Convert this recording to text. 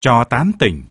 cho tán tỉnh.